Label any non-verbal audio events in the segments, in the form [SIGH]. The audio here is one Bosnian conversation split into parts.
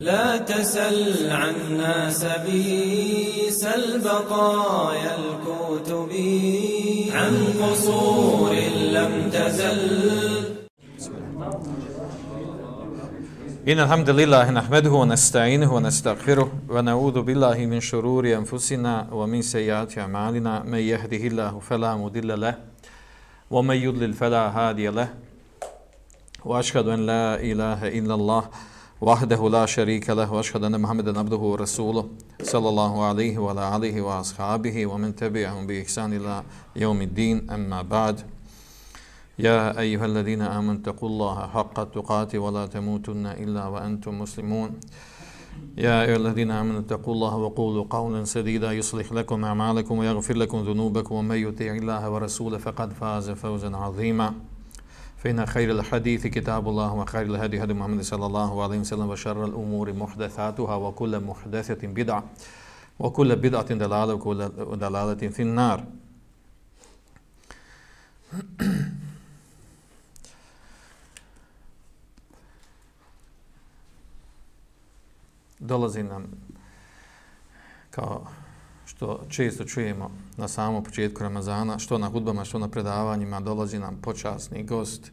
لا تسل عن ناس بي سل بقايا الكتب. عن قصور لم تزل. إن الحمد لله نحمده ونستعينه ونستغفره ونعوذ بالله من شرور أنفسنا ومن سيئات أعمالنا. من يهده الله فلا مضل له ومن يضلل فلا هادي له. وأشهد أن لا إله إلا الله وحده لا شريك له وأشهد أن محمدا عبده ورسوله صلى الله عليه وعلى آله وأصحابه ومن تبعهم بإحسان إلى يوم الدين. أما بعد يا أيها الذين آمنوا اتقوا الله حق تقاته ولا تموتن إلا وأنتم مسلمون. يا أيها الذين آمنوا اتقوا الله وقولوا قولا سديدا يصلح لكم أعمالكم ويغفر لكم ذنوبكم ومن يطع الله ورسوله فقد فاز فوزا عظيما. فإن خير الحديث كتاب الله وخير الهدي هدي محمد صلى الله عليه وسلم وشر الأمور محدثاتها وكل محدثة بدعة وكل بدعة دلالة وكل دلالة في النار dolazi nam kao što često čujemo na samom početku Ramazana, što na hudbama, što na predavanjima, dolazi nam počasni gost,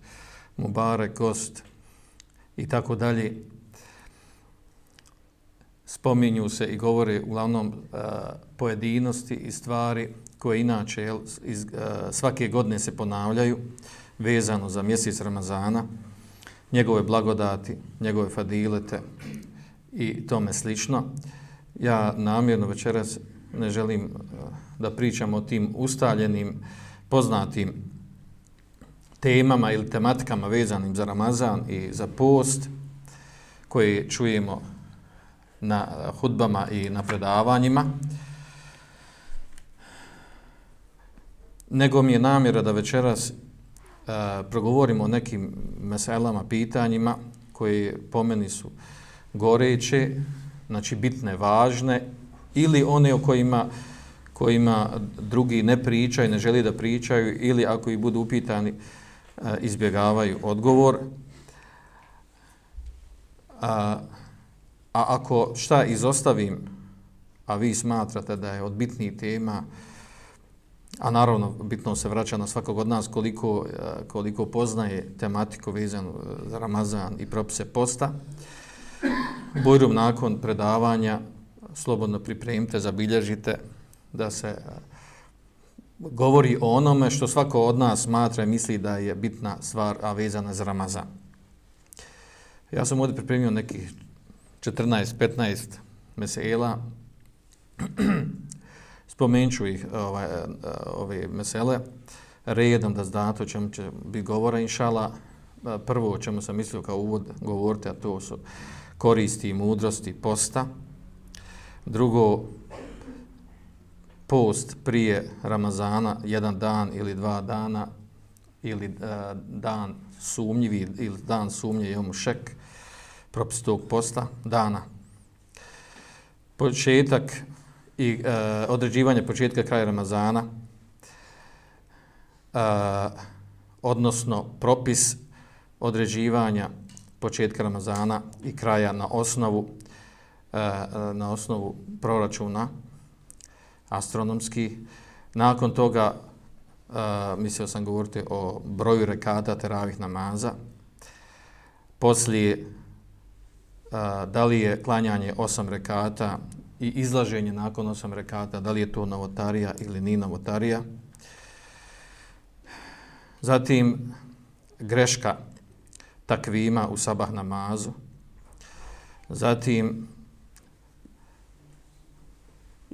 mubarek gost i tako dalje. Spominju se i govore uglavnom uh, pojedinosti i stvari koje inače jel, iz, uh, svake godine se ponavljaju vezano za mjesec Ramazana, njegove blagodati, njegove fadilete i tome slično. Ja namjerno večeras ne želim e, da pričam o tim ustaljenim, poznatim temama ili tematikama vezanim za Ramazan i za post koje čujemo na hudbama i na predavanjima. Nego mi je namjera da večeras e, progovorimo o nekim meselama, pitanjima koje po meni su goreće, znači bitne, važne ili one o kojima, kojima drugi ne pričaju, ne želi da pričaju ili ako ih budu upitani e, izbjegavaju odgovor. A, a ako šta izostavim, a vi smatrate da je od bitnijih tema, a naravno bitno se vraća na svakog od nas koliko, e, koliko poznaje tematiku vezanu za Ramazan i propise posta, Bojrum nakon predavanja slobodno pripremite, zabilježite da se e, govori o onome što svako od nas smatra i misli da je bitna stvar, a vezana za Ramazan. Ja sam ovdje pripremio nekih 14-15 mesela. [CLEARS THROAT] Spomenut ću ih e, ovaj, e, ove mesele redom da znate o čemu će biti govora, inšala. Prvo o čemu sam mislio kao uvod govoriti, a to su koristi i mudrosti posta. Drugo, post prije Ramazana, jedan dan ili dva dana, ili uh, dan sumnjivi, ili dan sumnje, imamo šek, propis tog posta, dana. Početak i uh, određivanje početka kraja Ramazana, uh, odnosno propis određivanja početka Ramazana i kraja na osnovu E, e, na osnovu proračuna astronomski. Nakon toga e, mislio sam govoriti o broju rekata teravih namaza. Poslije da li je klanjanje osam rekata i izlaženje nakon osam rekata, da li je to novotarija ili ni novotarija. Zatim greška takvima u sabah namazu. Zatim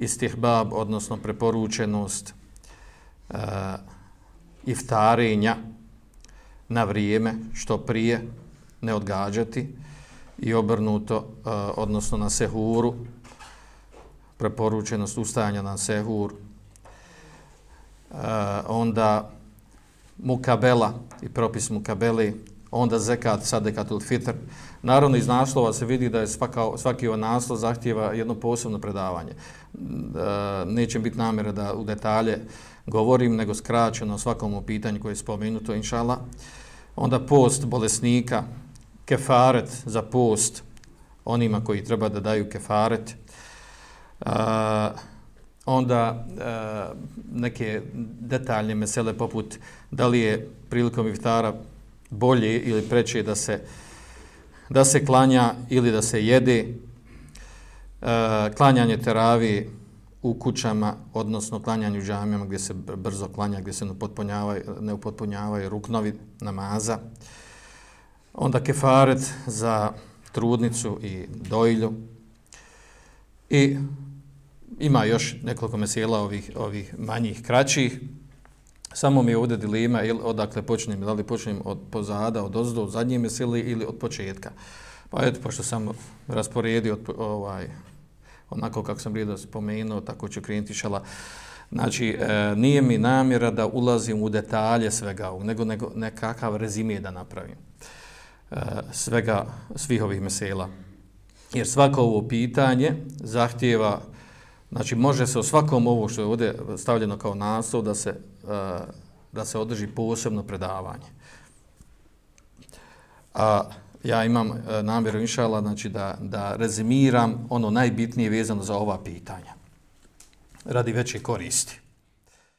istihbab, odnosno preporučenost uh, iftarenja na vrijeme, što prije, ne odgađati i obrnuto, e, odnosno na sehuru, preporučenost ustajanja na sehur, uh, onda mukabela i propis mukabeli, onda zekat, sadekatul fitr. Naravno, iz naslova se vidi da je svaka, svaki ovaj naslov zahtjeva jedno posebno predavanje. E, neće biti namjera da u detalje govorim, nego skraćeno svakom pitanju koje je spomenuto, inšala. Onda post bolesnika, kefaret za post onima koji treba da daju kefaret. E, onda e, neke detaljne mesele poput da li je prilikom iftara bolje ili preče da se da se klanja ili da se jede. e, klanjanje teravi u kućama, odnosno klanjanje u džamijama gdje se brzo klanja, gdje se ne upotpunjavaju, ne upotpunjavaju ruknovi namaza. Onda kefaret za trudnicu i dojlju. I ima još nekoliko mesela ovih, ovih manjih, kraćih. Samo mi je ovdje dilema ili odakle počnem, da li počnem od pozada, od ozdo, od zadnje meseli ili od početka. Pa eto, pošto sam rasporedio ovaj, onako kako sam prije spomenuo, tako ću krenuti šala. Znači, e, nije mi namjera da ulazim u detalje svega ovog, nego, nego nekakav rezime da napravim e, svega, svih ovih mesela. Jer svako ovo pitanje zahtjeva, znači može se o svakom ovo što je ovdje stavljeno kao naslov da se, e, da se održi posebno predavanje. A ja imam e, namjeru inšala znači da, da rezimiram ono najbitnije vezano za ova pitanja radi veće koristi.